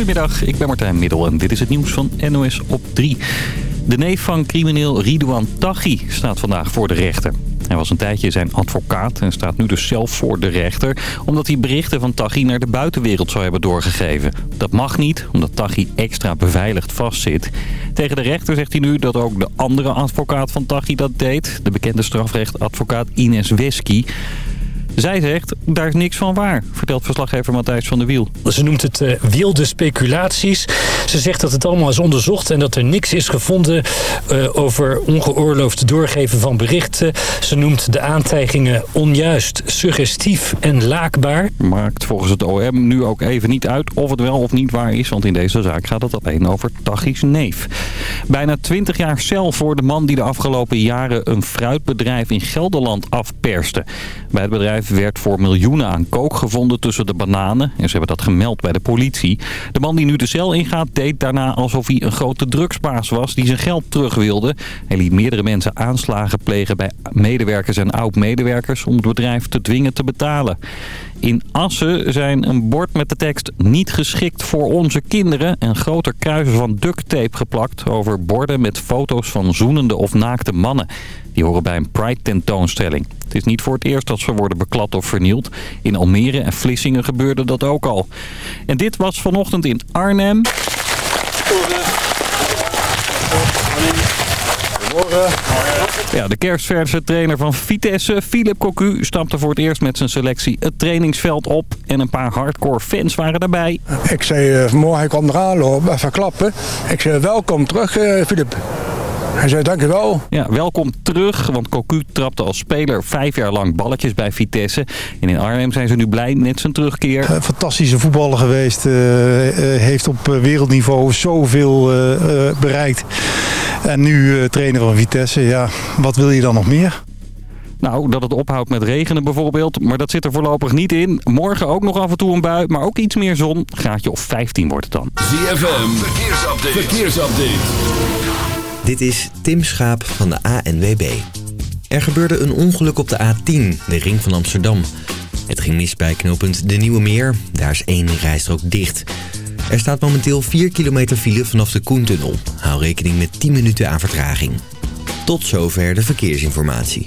Goedemiddag, ik ben Martijn Middel en dit is het nieuws van NOS op 3. De neef van crimineel Ridouan Taghi staat vandaag voor de rechter. Hij was een tijdje zijn advocaat en staat nu dus zelf voor de rechter... omdat hij berichten van Taghi naar de buitenwereld zou hebben doorgegeven. Dat mag niet, omdat Taghi extra beveiligd vastzit. Tegen de rechter zegt hij nu dat ook de andere advocaat van Taghi dat deed. De bekende strafrechtadvocaat Ines Wesky... Zij zegt, daar is niks van waar, vertelt verslaggever Matthijs van der Wiel. Ze noemt het uh, wilde speculaties. Ze zegt dat het allemaal is onderzocht en dat er niks is gevonden uh, over ongeoorloofd doorgeven van berichten. Ze noemt de aantijgingen onjuist, suggestief en laakbaar. Maakt volgens het OM nu ook even niet uit of het wel of niet waar is, want in deze zaak gaat het alleen over Tachys neef. Bijna 20 jaar cel voor de man die de afgelopen jaren een fruitbedrijf in Gelderland afperste. Bij het bedrijf werd voor miljoenen aan kook gevonden tussen de bananen. En ze hebben dat gemeld bij de politie. De man die nu de cel ingaat deed daarna alsof hij een grote drugsbaas was die zijn geld terug wilde. Hij liet meerdere mensen aanslagen plegen bij medewerkers en oud-medewerkers om het bedrijf te dwingen te betalen. In Assen zijn een bord met de tekst niet geschikt voor onze kinderen en grote kruisen van duct tape geplakt over borden met foto's van zoenende of naakte mannen. Die horen bij een Pride tentoonstelling. Het is niet voor het eerst dat ze worden beklad of vernield. In Almere en Vlissingen gebeurde dat ook al. En dit was vanochtend in Arnhem. Ja, de kerstverse trainer van Vitesse, Philip Cocu, stapte voor het eerst met zijn selectie het trainingsveld op. En een paar hardcore fans waren daarbij. Ik zei uh, vanmorgen, hij kwam eraan lopen, even klappen. Ik zei, welkom terug, uh, Philip. Hij zei dankjewel. Ja, welkom terug, want Cocu trapte als speler vijf jaar lang balletjes bij Vitesse. En in Arnhem zijn ze nu blij met zijn terugkeer. Uh, fantastische voetballer geweest. Uh, uh, heeft op wereldniveau zoveel bereikt. En nu trainer van Vitesse. Ja, wat wil je dan nog meer? Nou, dat het ophoudt met regenen bijvoorbeeld. Maar dat zit er voorlopig niet in. Morgen ook nog af en toe een bui, maar ook iets meer zon. Graadje of 15 wordt het dan. ZFM, verkeersupdate. verkeersupdate. Dit is Tim Schaap van de ANWB. Er gebeurde een ongeluk op de A10, de ring van Amsterdam. Het ging mis bij knooppunt De Nieuwe Meer. Daar is één rijstrook dicht. Er staat momenteel 4 kilometer file vanaf de Koentunnel. Hou rekening met 10 minuten aan vertraging. Tot zover de verkeersinformatie.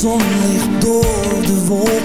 Zonlicht door de wolken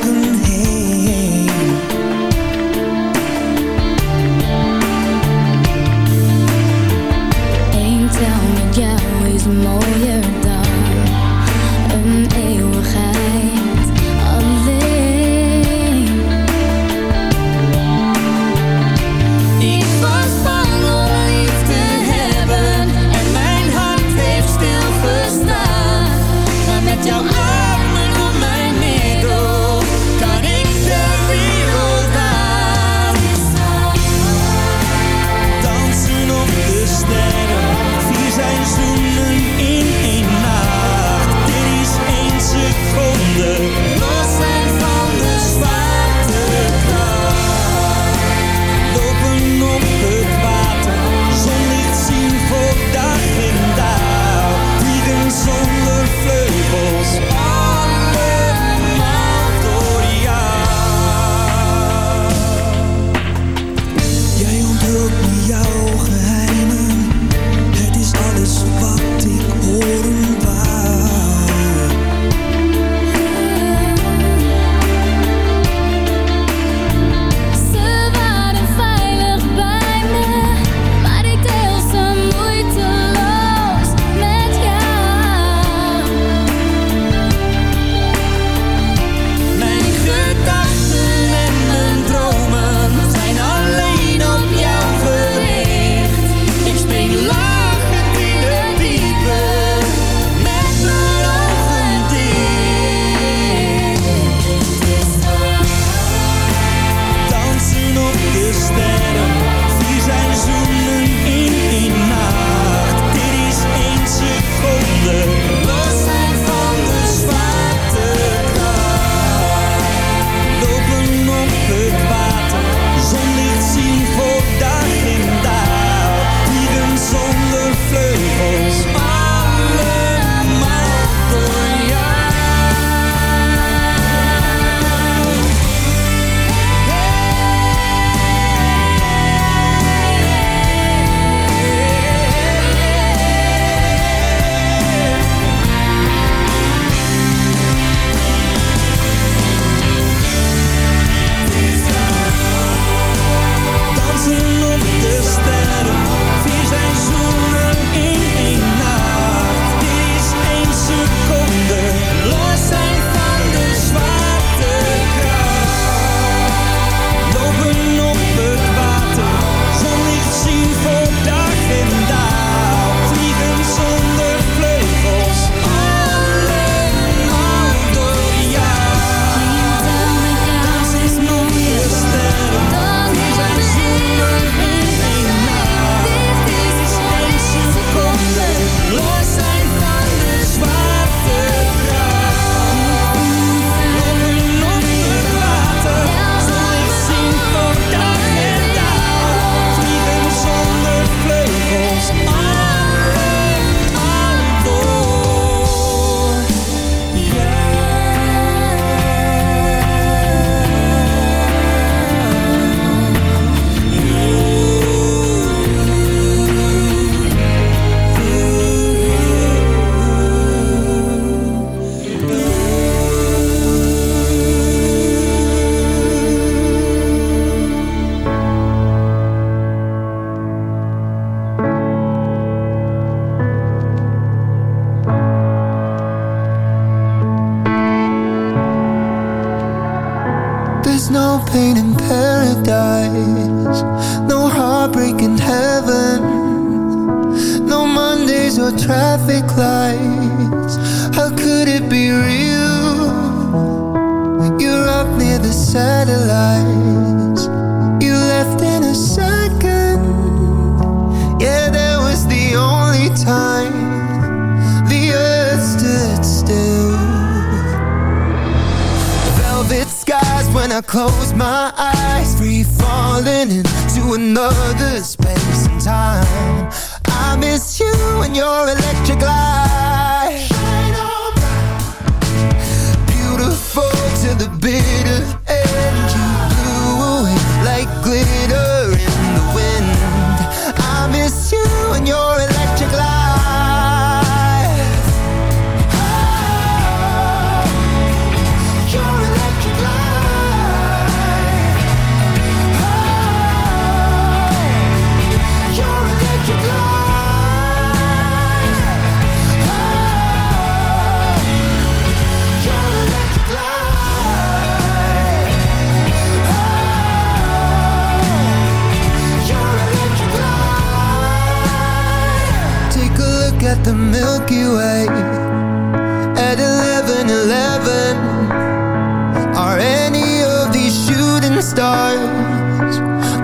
stars.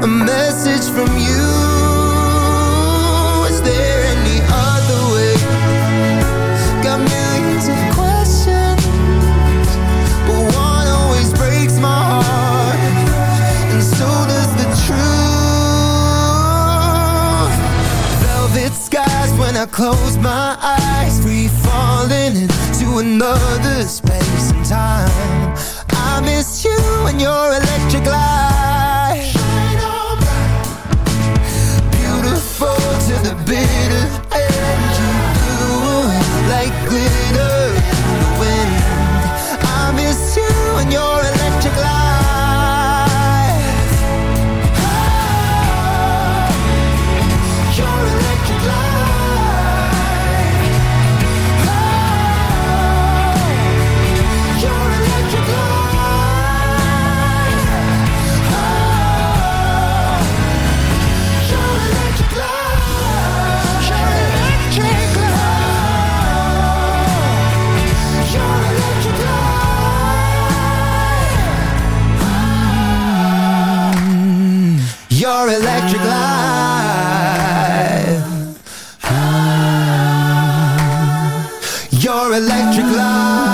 A message from you. Is there any other way? Got millions of questions But one always breaks my heart And so does the truth. Velvet skies when I close my eyes Free falling into another space and time miss you and your electric light. Shine on bright. Beautiful to the bitter electric light. Ah, your electric light.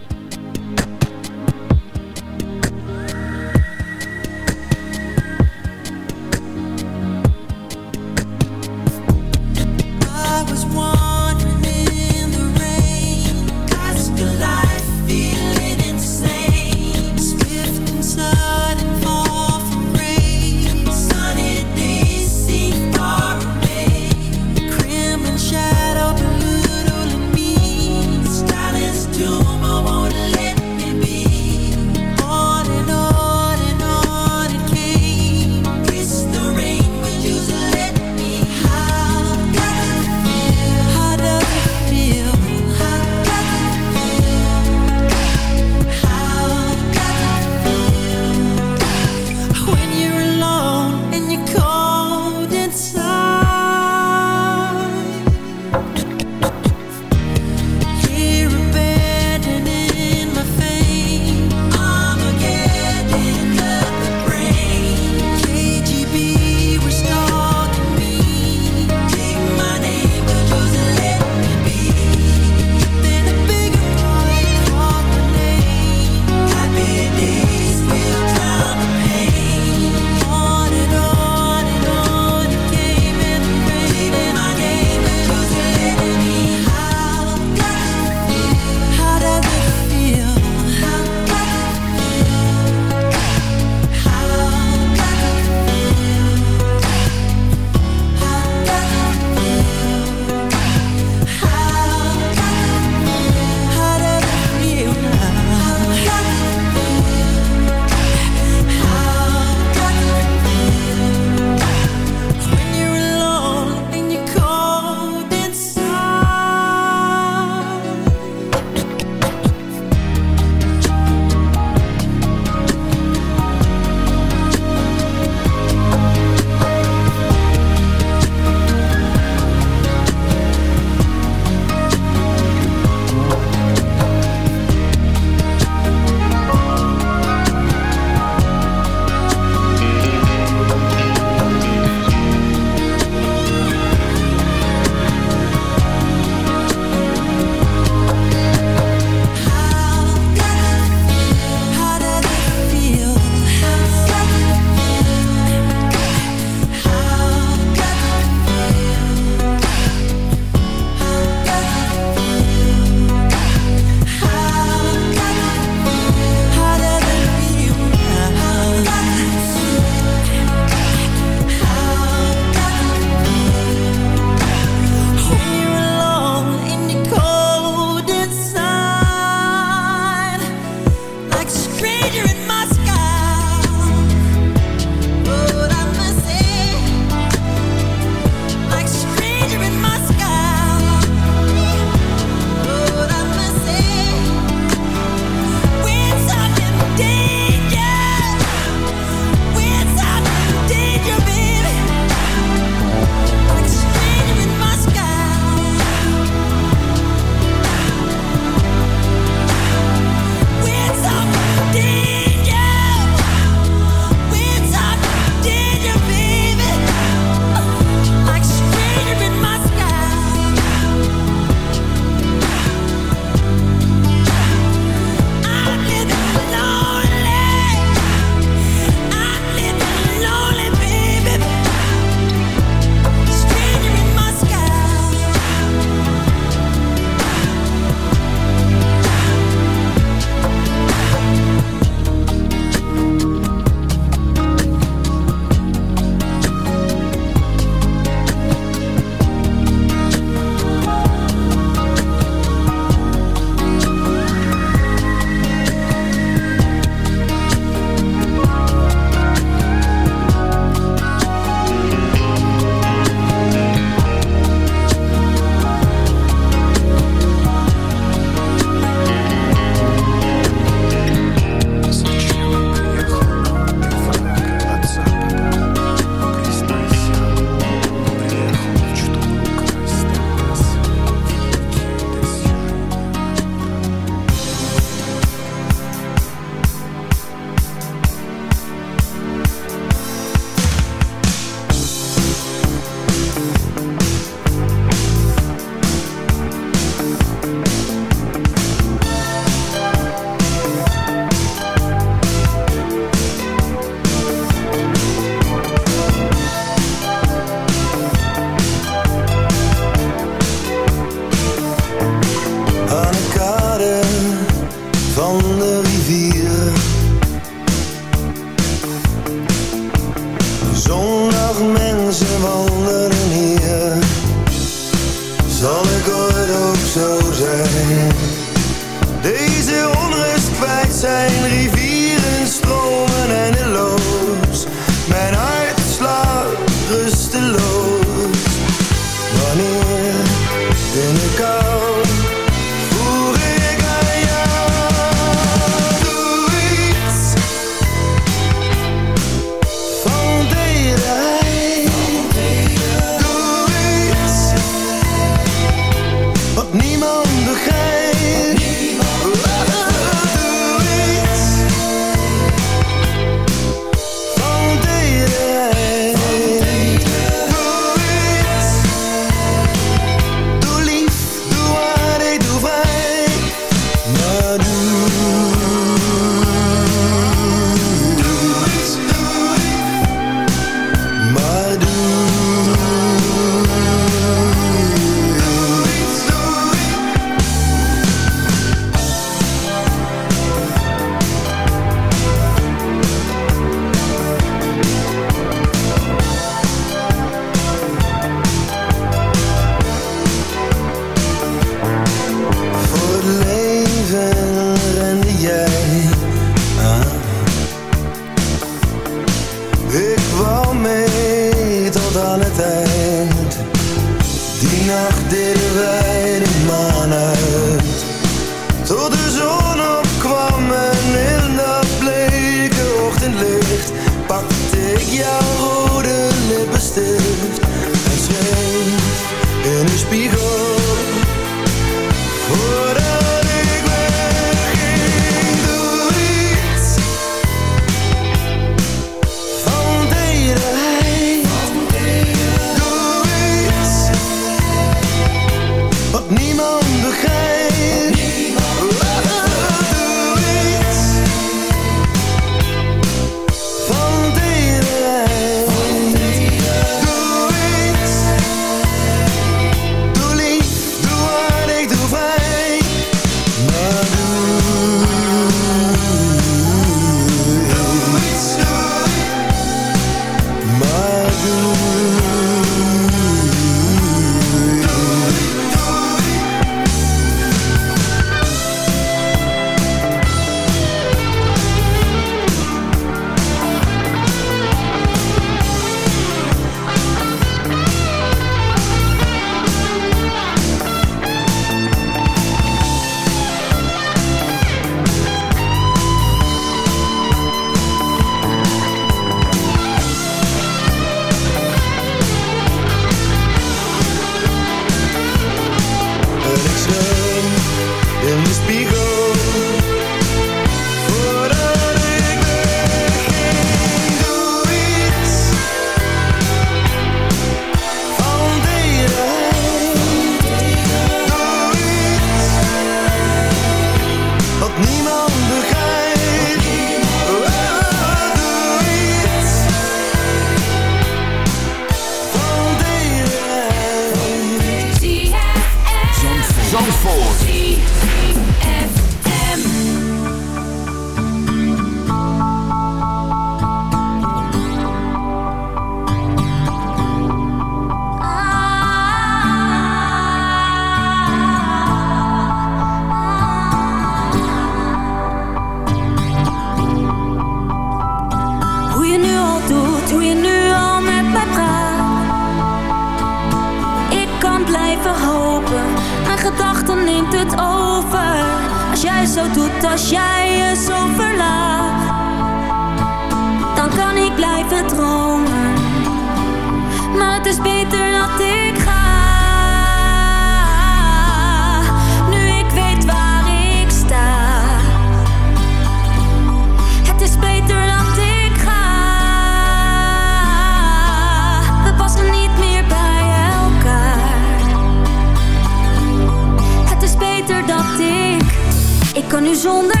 Ik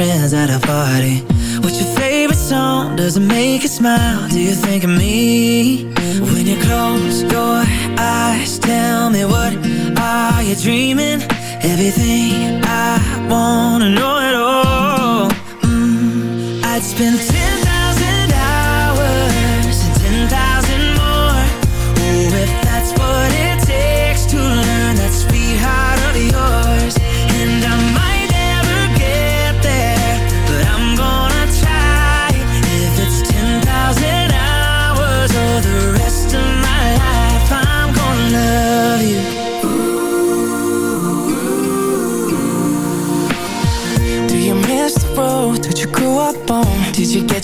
friends that have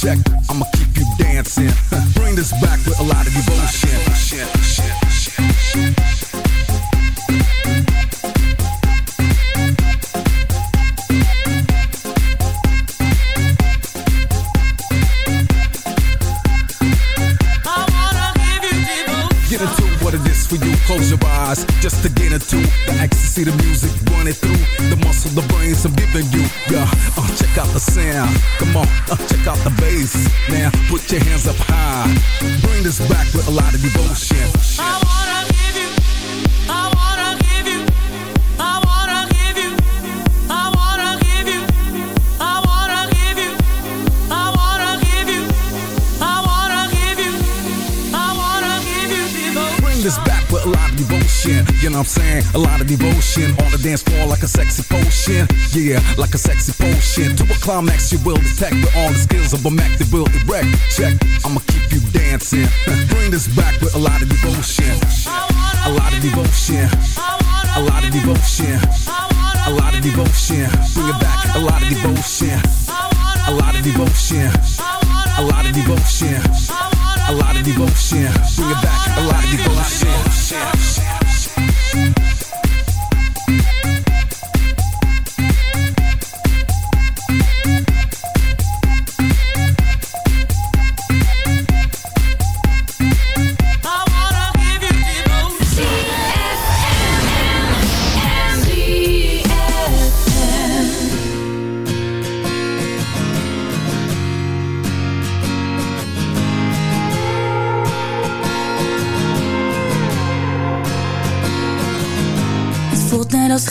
check. I'm motion, I'm saying a lot of devotion on the dance floor like a sexy potion. Yeah, like a sexy potion. To a climax, you will detect with all the skills of a Mac that will erect. Check, I'ma keep you dancing. Bring this back with a lot of devotion. A lot of devotion. A lot of devotion. A lot of devotion. Bring it back, a lot of devotion. A lot of devotion. A lot of devotion. A lot of devotion. Bring it back, a lot of devotion.